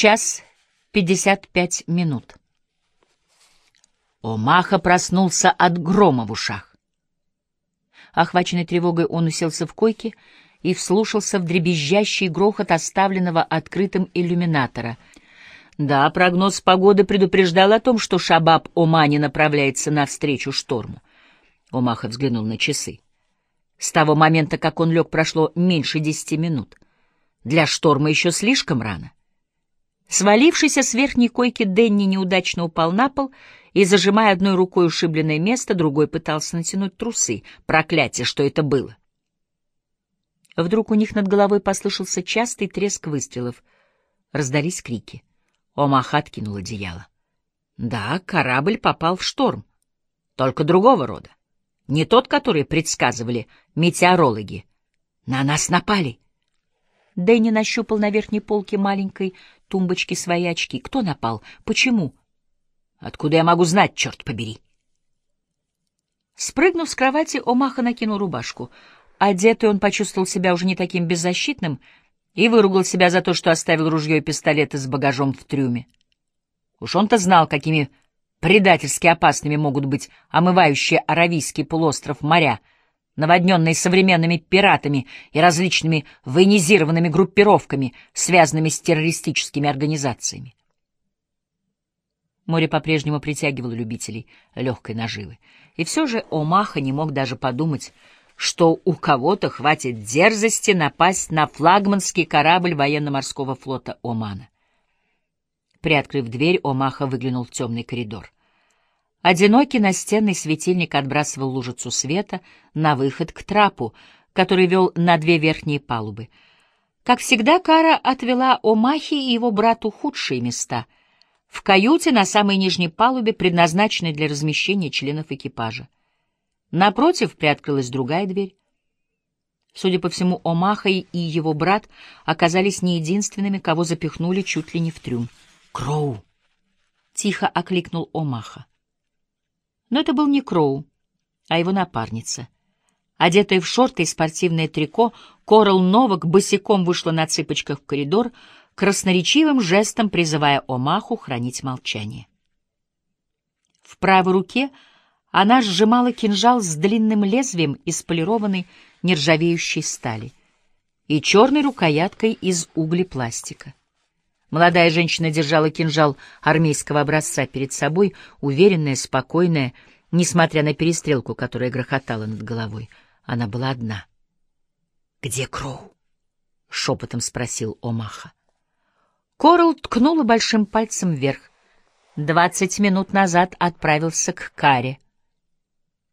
час пятьдесят пять минут. Омаха проснулся от грома в ушах. Охваченный тревогой, он уселся в койке и вслушался в дребезжащий грохот оставленного открытым иллюминатора. Да, прогноз погоды предупреждал о том, что Шабаб Омани направляется навстречу шторму. Омаха взглянул на часы. С того момента, как он лег, прошло меньше десяти минут. Для шторма еще слишком рано. Свалившийся с верхней койки Денни неудачно упал на пол и, зажимая одной рукой ушибленное место, другой пытался натянуть трусы. Проклятие, что это было! Вдруг у них над головой послышался частый треск выстрелов. Раздались крики. Омаха откинул одеяло. Да, корабль попал в шторм. Только другого рода. Не тот, который предсказывали метеорологи. На нас напали. Дэнни нащупал на верхней полке маленькой тумбочки свои очки. Кто напал? Почему? Откуда я могу знать, черт побери? Спрыгнув с кровати, Омаха накинул рубашку. Одетый он почувствовал себя уже не таким беззащитным и выругал себя за то, что оставил ружье и пистолеты с багажом в трюме. Уж он-то знал, какими предательски опасными могут быть омывающие Аравийский полуостров моря — наводненные современными пиратами и различными военизированными группировками, связанными с террористическими организациями. Море по-прежнему притягивало любителей легкой наживы. И все же Омаха не мог даже подумать, что у кого-то хватит дерзости напасть на флагманский корабль военно-морского флота Омана. Приоткрыв дверь, Омаха выглянул в темный коридор. Одинокий настенный светильник отбрасывал лужицу света на выход к трапу, который вел на две верхние палубы. Как всегда, Кара отвела Омахи и его брату худшие места — в каюте на самой нижней палубе, предназначенной для размещения членов экипажа. Напротив приоткрылась другая дверь. Судя по всему, Омаха и его брат оказались не единственными, кого запихнули чуть ли не в трюм. «Кроу!» — тихо окликнул Омаха. Но это был не Кроу, а его напарница. Одетая в шорты и спортивное трико, Корал Новак босиком вышла на цыпочках в коридор, красноречивым жестом призывая Омаху хранить молчание. В правой руке она сжимала кинжал с длинным лезвием из полированной нержавеющей стали и черной рукояткой из углепластика. Молодая женщина держала кинжал армейского образца перед собой, уверенная, спокойная, несмотря на перестрелку, которая грохотала над головой. Она была одна. «Где Кроу?» — шепотом спросил Омаха. Корл ткнула большим пальцем вверх. Двадцать минут назад отправился к Каре.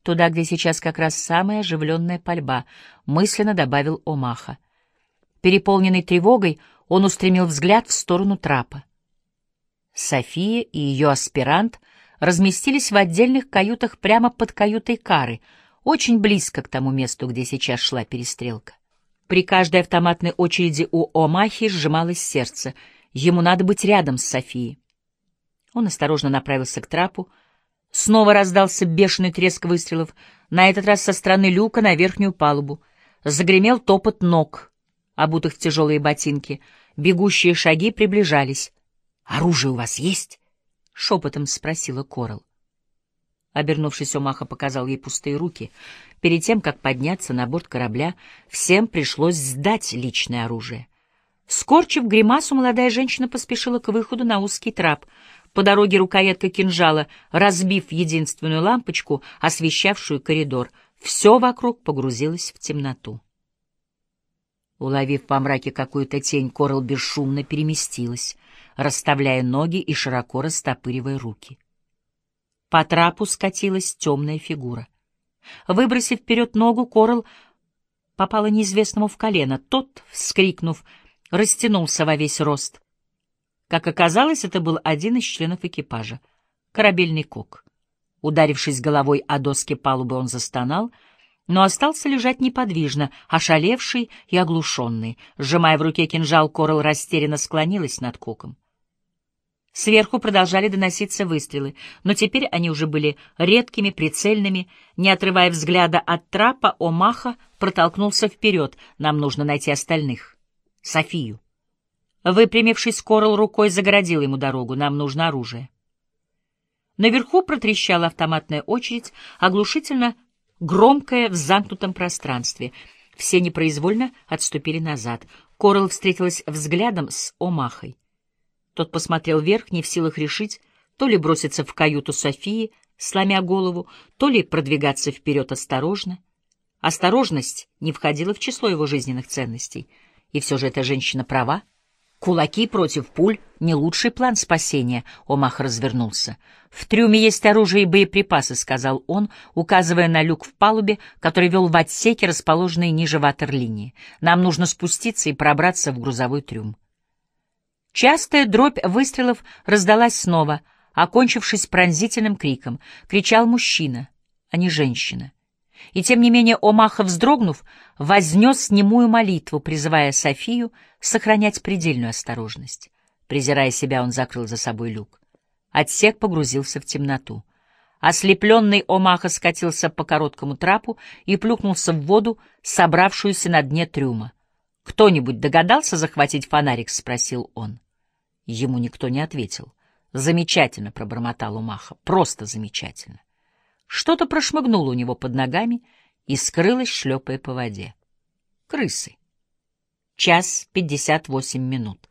Туда, где сейчас как раз самая оживленная пальба, мысленно добавил Омаха. Переполненный тревогой, он устремил взгляд в сторону трапа. София и ее аспирант разместились в отдельных каютах прямо под каютой Кары, очень близко к тому месту, где сейчас шла перестрелка. При каждой автоматной очереди у Омахи сжималось сердце. Ему надо быть рядом с Софией. Он осторожно направился к трапу. Снова раздался бешеный треск выстрелов, на этот раз со стороны люка на верхнюю палубу. Загремел топот ног обутых в тяжелые ботинки. Бегущие шаги приближались. «Оружие у вас есть?» — шепотом спросила Корал. Обернувшись, Омаха показал ей пустые руки. Перед тем, как подняться на борт корабля, всем пришлось сдать личное оружие. Скорчив гримасу, молодая женщина поспешила к выходу на узкий трап. По дороге рукоятка кинжала, разбив единственную лампочку, освещавшую коридор, все вокруг погрузилось в темноту. Уловив по мраке какую-то тень, Корал бесшумно переместилась, расставляя ноги и широко растопыривая руки. По трапу скатилась темная фигура. Выбросив вперед ногу, Корал попала неизвестному в колено. Тот, вскрикнув, растянулся во весь рост. Как оказалось, это был один из членов экипажа — корабельный кок. Ударившись головой о доски палубы, он застонал — но остался лежать неподвижно, ошалевший и оглушенный. Сжимая в руке кинжал, Корал растерянно склонилась над коком. Сверху продолжали доноситься выстрелы, но теперь они уже были редкими, прицельными. Не отрывая взгляда от трапа, Омаха протолкнулся вперед. Нам нужно найти остальных. Софию. Выпрямившись, Корал рукой загородил ему дорогу. «Нам нужно оружие». Наверху протрещала автоматная очередь, оглушительно громкая в замкнутом пространстве. Все непроизвольно отступили назад. Корал встретилась взглядом с Омахой. Тот посмотрел вверх, не в силах решить, то ли броситься в каюту Софии, сломя голову, то ли продвигаться вперед осторожно. Осторожность не входила в число его жизненных ценностей. И все же эта женщина права. Кулаки против пуль — не лучший план спасения, — Омах развернулся. «В трюме есть оружие и боеприпасы», — сказал он, указывая на люк в палубе, который вел в отсеке, расположенные ниже ватерлинии. «Нам нужно спуститься и пробраться в грузовой трюм». Частая дробь выстрелов раздалась снова, окончившись пронзительным криком. Кричал мужчина, а не женщина. И тем не менее Омаха, вздрогнув, вознес немую молитву, призывая Софию сохранять предельную осторожность. Презирая себя, он закрыл за собой люк. Отсек погрузился в темноту. Ослепленный Омаха скатился по короткому трапу и плюхнулся в воду, собравшуюся на дне трюма. «Кто-нибудь догадался захватить фонарик?» — спросил он. Ему никто не ответил. «Замечательно», — пробормотал Умаха, — «просто замечательно». Что-то прошмыгнуло у него под ногами и скрылось, шлепая по воде. Крысы. Час пятьдесят восемь минут.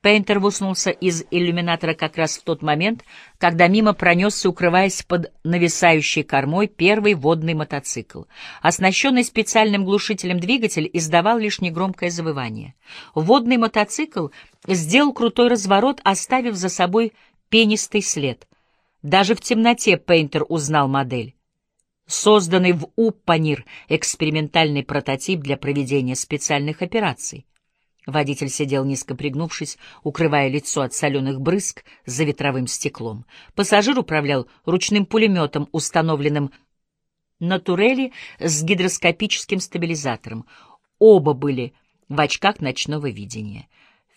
Пейнтер высунулся из иллюминатора как раз в тот момент, когда мимо пронесся, укрываясь под нависающей кормой, первый водный мотоцикл. Оснащенный специальным глушителем двигатель издавал лишь негромкое завывание. Водный мотоцикл сделал крутой разворот, оставив за собой пенистый след. Даже в темноте Пейнтер узнал модель. Созданный в Уппанир экспериментальный прототип для проведения специальных операций. Водитель сидел низко пригнувшись, укрывая лицо от соленых брызг за ветровым стеклом. Пассажир управлял ручным пулеметом, установленным на турели с гидроскопическим стабилизатором. Оба были в очках ночного видения.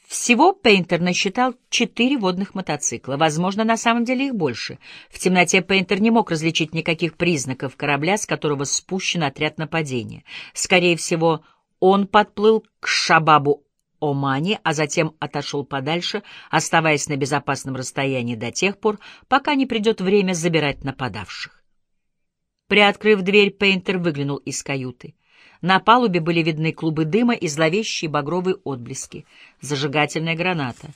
Всего Пейнтер насчитал четыре водных мотоцикла. Возможно, на самом деле их больше. В темноте Пейнтер не мог различить никаких признаков корабля, с которого спущен отряд нападения. Скорее всего, он подплыл к Шабабу Омани, а затем отошел подальше, оставаясь на безопасном расстоянии до тех пор, пока не придет время забирать нападавших. Приоткрыв дверь, Пейнтер выглянул из каюты. На палубе были видны клубы дыма и зловещие багровые отблески. Зажигательная граната.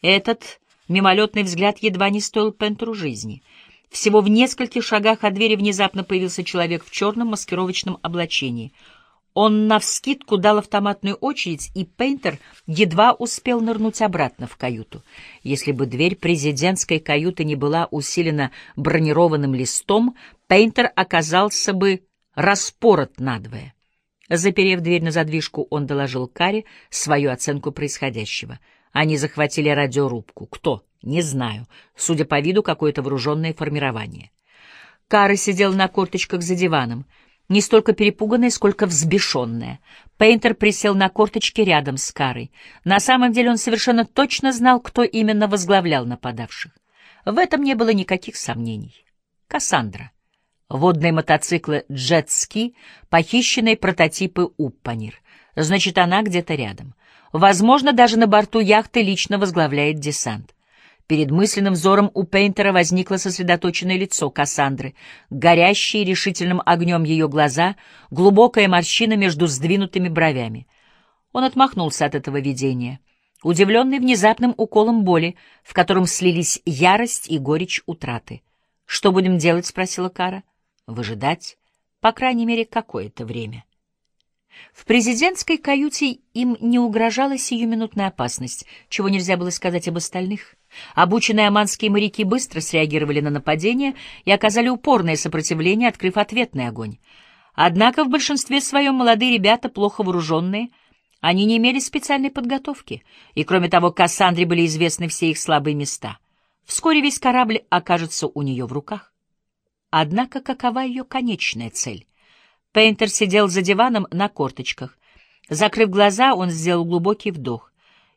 Этот мимолетный взгляд едва не стоил Пентеру жизни. Всего в нескольких шагах от двери внезапно появился человек в черном маскировочном облачении. Он навскидку дал автоматную очередь, и Пейнтер едва успел нырнуть обратно в каюту. Если бы дверь президентской каюты не была усилена бронированным листом, Пейнтер оказался бы распорот надвое. Заперев дверь на задвижку, он доложил Каре свою оценку происходящего. Они захватили радиорубку. Кто? Не знаю. Судя по виду, какое-то вооруженное формирование. Кара сидела на корточках за диваном, не столько перепуганная, сколько взбешенная. Пейнтер присел на корточки рядом с Карой. На самом деле он совершенно точно знал, кто именно возглавлял нападавших. В этом не было никаких сомнений. Кассандра водные мотоциклы «Джетски», похищенные прототипы «Уппанир». Значит, она где-то рядом. Возможно, даже на борту яхты лично возглавляет десант. Перед мысленным взором у Пейнтера возникло сосредоточенное лицо Кассандры, горящие решительным огнем ее глаза, глубокая морщина между сдвинутыми бровями. Он отмахнулся от этого видения, удивленный внезапным уколом боли, в котором слились ярость и горечь утраты. «Что будем делать?» — спросила Кара выжидать, по крайней мере, какое-то время. В президентской каюте им не угрожала сиюминутная опасность, чего нельзя было сказать об остальных. Обученные оманские моряки быстро среагировали на нападение и оказали упорное сопротивление, открыв ответный огонь. Однако в большинстве своем молодые ребята, плохо вооруженные, они не имели специальной подготовки, и, кроме того, Кассандре были известны все их слабые места. Вскоре весь корабль окажется у нее в руках. Однако какова ее конечная цель? Пейнтер сидел за диваном на корточках. Закрыв глаза, он сделал глубокий вдох.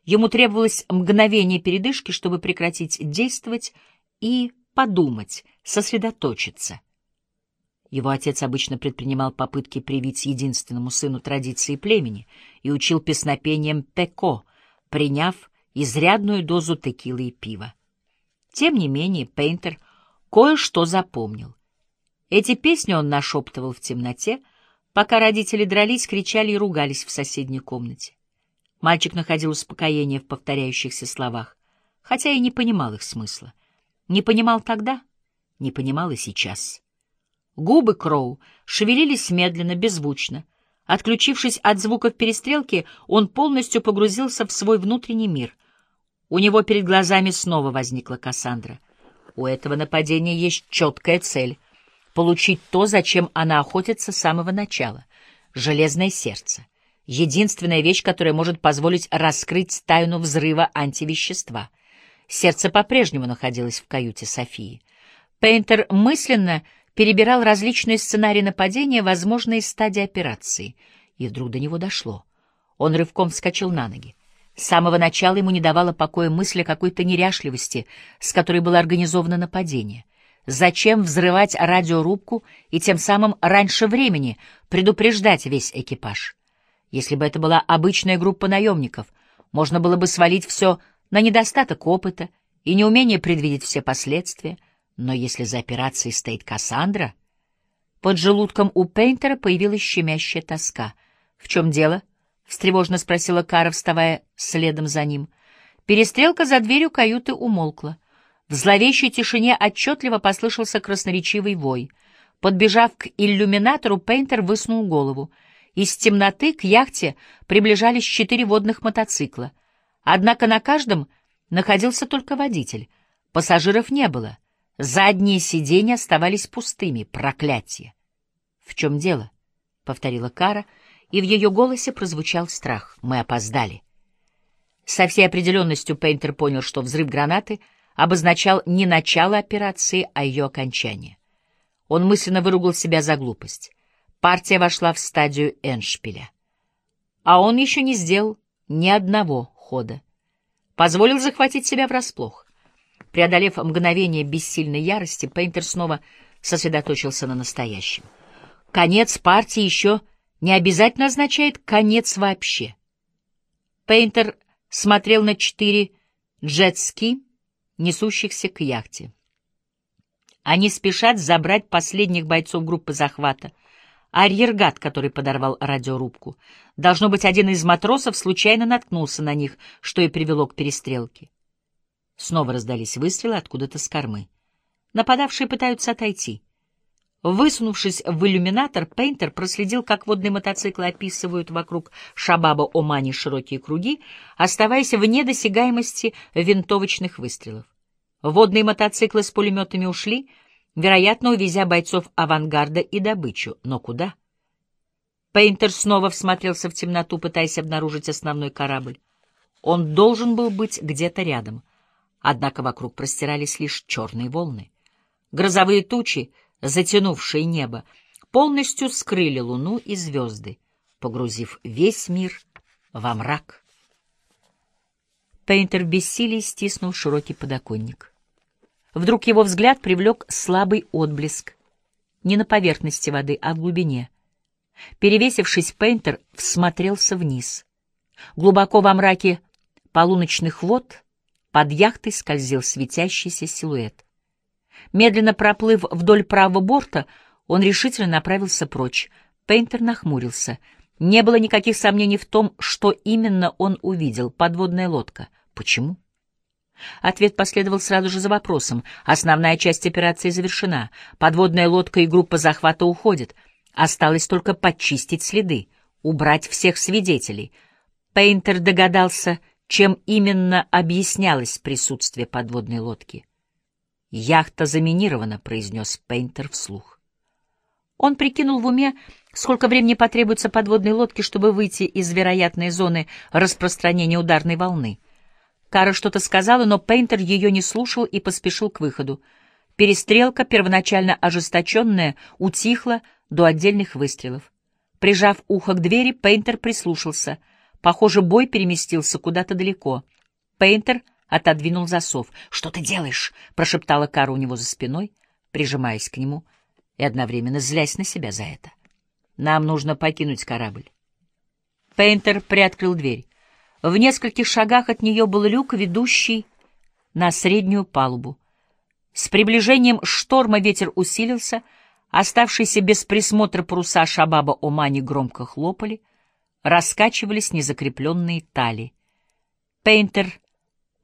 Ему требовалось мгновение передышки, чтобы прекратить действовать и подумать, сосредоточиться. Его отец обычно предпринимал попытки привить единственному сыну традиции племени и учил песнопением пеко, приняв изрядную дозу текилы и пива. Тем не менее, Пейнтер кое-что запомнил. Эти песни он нашептывал в темноте, пока родители дрались, кричали и ругались в соседней комнате. Мальчик находил успокоение в повторяющихся словах, хотя и не понимал их смысла. Не понимал тогда, не понимал и сейчас. Губы Кроу шевелились медленно, беззвучно. Отключившись от звуков перестрелки, он полностью погрузился в свой внутренний мир. У него перед глазами снова возникла Кассандра. У этого нападения есть четкая цель — получить то, зачем она охотится с самого начала — железное сердце. Единственная вещь, которая может позволить раскрыть тайну взрыва антивещества. Сердце по-прежнему находилось в каюте Софии. Пейнтер мысленно перебирал различные сценарии нападения, возможные стадии операции. И вдруг до него дошло. Он рывком вскочил на ноги. С самого начала ему не давала покоя мысль о какой-то неряшливости, с которой было организовано нападение. Зачем взрывать радиорубку и тем самым раньше времени предупреждать весь экипаж? Если бы это была обычная группа наемников, можно было бы свалить все на недостаток опыта и неумение предвидеть все последствия, но если за операцией стоит Кассандра... Под желудком у Пейнтера появилась щемящая тоска. «В чем дело?» — встревожно спросила Кара, вставая следом за ним. Перестрелка за дверью каюты умолкла. В зловещей тишине отчетливо послышался красноречивый вой. Подбежав к иллюминатору, Пейнтер высунул голову. Из темноты к яхте приближались четыре водных мотоцикла. Однако на каждом находился только водитель. Пассажиров не было. Задние сиденья оставались пустыми. Проклятие! — В чем дело? — повторила Кара, и в ее голосе прозвучал страх. Мы опоздали. Со всей определенностью Пейнтер понял, что взрыв гранаты обозначал не начало операции, а ее окончание. Он мысленно выругал себя за глупость. Партия вошла в стадию Эншпиля. А он еще не сделал ни одного хода. Позволил захватить себя врасплох. Преодолев мгновение бессильной ярости, Пейнтер снова сосредоточился на настоящем. Конец партии еще не обязательно означает конец вообще. Пейнтер смотрел на четыре джетски, несущихся к яхте. Они спешат забрать последних бойцов группы захвата. Арьергат, который подорвал радиорубку. Должно быть, один из матросов случайно наткнулся на них, что и привело к перестрелке. Снова раздались выстрелы откуда-то с кормы. Нападавшие пытаются отойти. Высунувшись в иллюминатор, Пейнтер проследил, как водные мотоциклы описывают вокруг Шабаба-Омани широкие круги, оставаясь вне досягаемости винтовочных выстрелов. Водные мотоциклы с пулеметами ушли, вероятно, увезя бойцов авангарда и добычу. Но куда? Пейнтер снова всмотрелся в темноту, пытаясь обнаружить основной корабль. Он должен был быть где-то рядом — однако вокруг простирались лишь черные волны. Грозовые тучи, затянувшие небо, полностью скрыли луну и звезды, погрузив весь мир во мрак. Пейнтер в бессилии стиснул широкий подоконник. Вдруг его взгляд привлек слабый отблеск. Не на поверхности воды, а в глубине. Перевесившись, Пейнтер всмотрелся вниз. Глубоко во мраке полуночных вод под яхтой скользил светящийся силуэт. Медленно проплыв вдоль правого борта, он решительно направился прочь. Пейнтер нахмурился. Не было никаких сомнений в том, что именно он увидел. Подводная лодка. Почему? Ответ последовал сразу же за вопросом. Основная часть операции завершена. Подводная лодка и группа захвата уходят. Осталось только почистить следы, убрать всех свидетелей. Пейнтер догадался, чем именно объяснялось присутствие подводной лодки. «Яхта заминирована», — произнес Пейнтер вслух. Он прикинул в уме, сколько времени потребуется подводной лодке, чтобы выйти из вероятной зоны распространения ударной волны. Кара что-то сказала, но Пейнтер ее не слушал и поспешил к выходу. Перестрелка, первоначально ожесточенная, утихла до отдельных выстрелов. Прижав ухо к двери, Пейнтер прислушался — Похоже, бой переместился куда-то далеко. Пейнтер отодвинул засов. «Что ты делаешь?» — прошептала Кара у него за спиной, прижимаясь к нему и одновременно злясь на себя за это. «Нам нужно покинуть корабль». Пейнтер приоткрыл дверь. В нескольких шагах от нее был люк, ведущий на среднюю палубу. С приближением шторма ветер усилился, оставшиеся без присмотра паруса Шабаба Омани громко хлопали, раскачивались незакрепленные тали. Пейнтер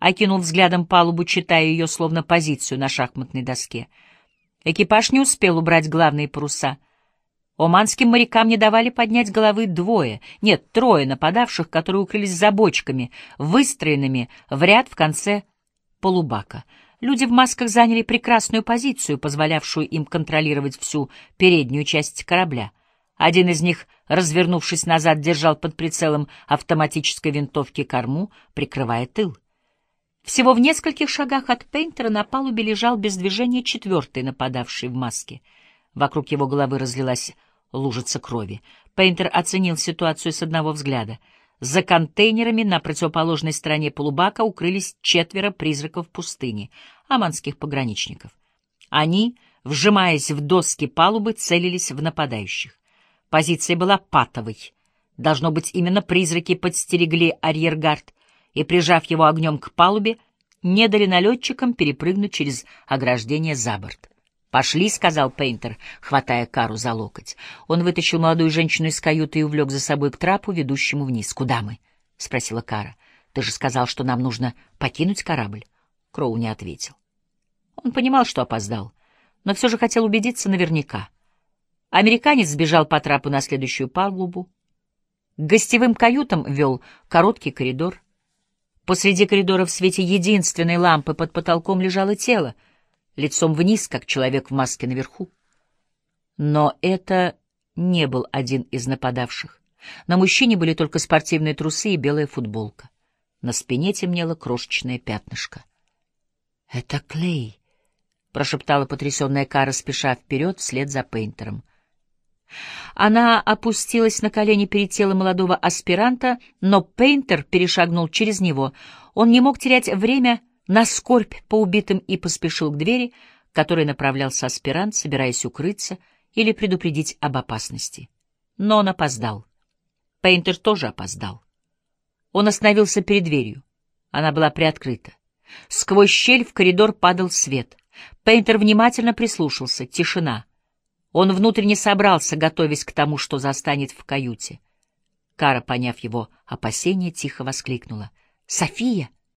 окинул взглядом палубу, читая ее словно позицию на шахматной доске. Экипаж не успел убрать главные паруса. Оманским морякам не давали поднять головы двое, нет, трое нападавших, которые укрылись за бочками, выстроенными в ряд в конце полубака. Люди в масках заняли прекрасную позицию, позволявшую им контролировать всю переднюю часть корабля. Один из них, развернувшись назад, держал под прицелом автоматической винтовки корму, прикрывая тыл. Всего в нескольких шагах от Пейнтера на палубе лежал без движения четвертый нападавший в маске. Вокруг его головы разлилась лужица крови. Пейнтер оценил ситуацию с одного взгляда. За контейнерами на противоположной стороне полубака укрылись четверо призраков пустыни, аманских пограничников. Они, вжимаясь в доски палубы, целились в нападающих. Позиция была патовой. Должно быть, именно призраки подстерегли арьергард — и, прижав его огнем к палубе, не дали налетчикам перепрыгнуть через ограждение за борт. «Пошли», — сказал Пейнтер, хватая Кару за локоть. Он вытащил молодую женщину из каюты и увлек за собой к трапу, ведущему вниз. «Куда мы?» — спросила Кара. «Ты же сказал, что нам нужно покинуть корабль». Кроу не ответил. Он понимал, что опоздал, но все же хотел убедиться наверняка. Американец сбежал по трапу на следующую палубу. К гостевым каютам вел короткий коридор. Посреди коридора в свете единственной лампы под потолком лежало тело, лицом вниз, как человек в маске наверху. Но это не был один из нападавших. На мужчине были только спортивные трусы и белая футболка. На спине темнело крошечное пятнышко. — Это Клей, — прошептала потрясенная Кара, спеша вперед вслед за Пейнтером. Она опустилась на колени перед телом молодого аспиранта, но Пейнтер перешагнул через него. Он не мог терять время на скорбь по убитым и поспешил к двери, к которой направлялся аспирант, собираясь укрыться или предупредить об опасности. Но он опоздал. Пейнтер тоже опоздал. Он остановился перед дверью. Она была приоткрыта. Сквозь щель в коридор падал свет. Пейнтер внимательно прислушался. Тишина — он внутренне собрался, готовясь к тому, что застанет в каюте. Кара, поняв его опасения, тихо воскликнула. «София!»